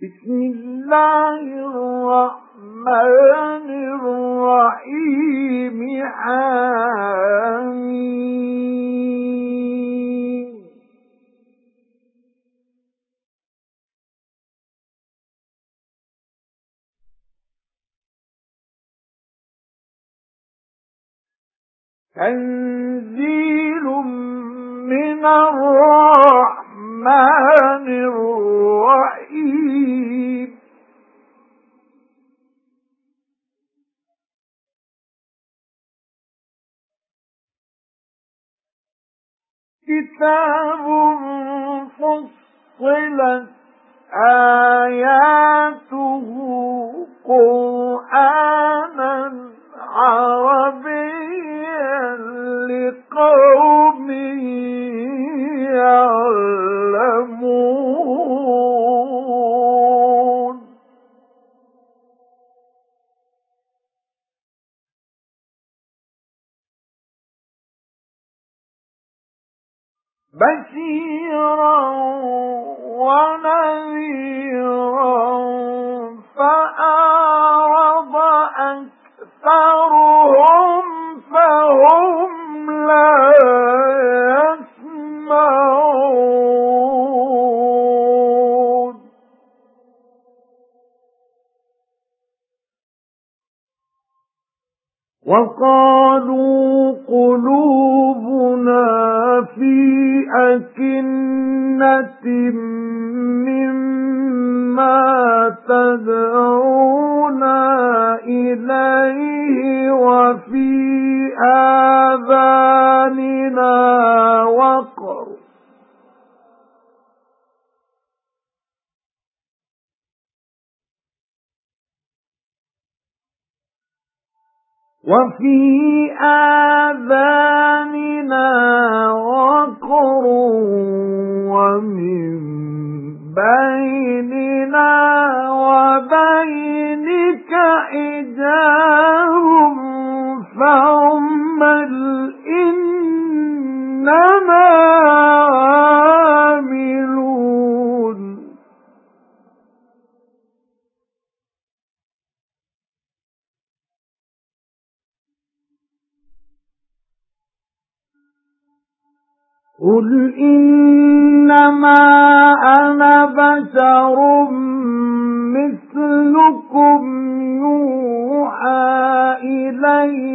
بسم الله الرحمن الرحيم. حميم. تنزيل من الرحمن كتاب فصلت آياته قرآنا بشيرا ونذيرا فأعرض أكثرهم وقالوا قلوبنا في أكنة مما تدعونا إليه وفي آذاننا وفي آذاننا قُلْ إِنَّمَا أَنَا بَشَرٌ مِثْلُكُمْ يُوحَى إِلَيَّ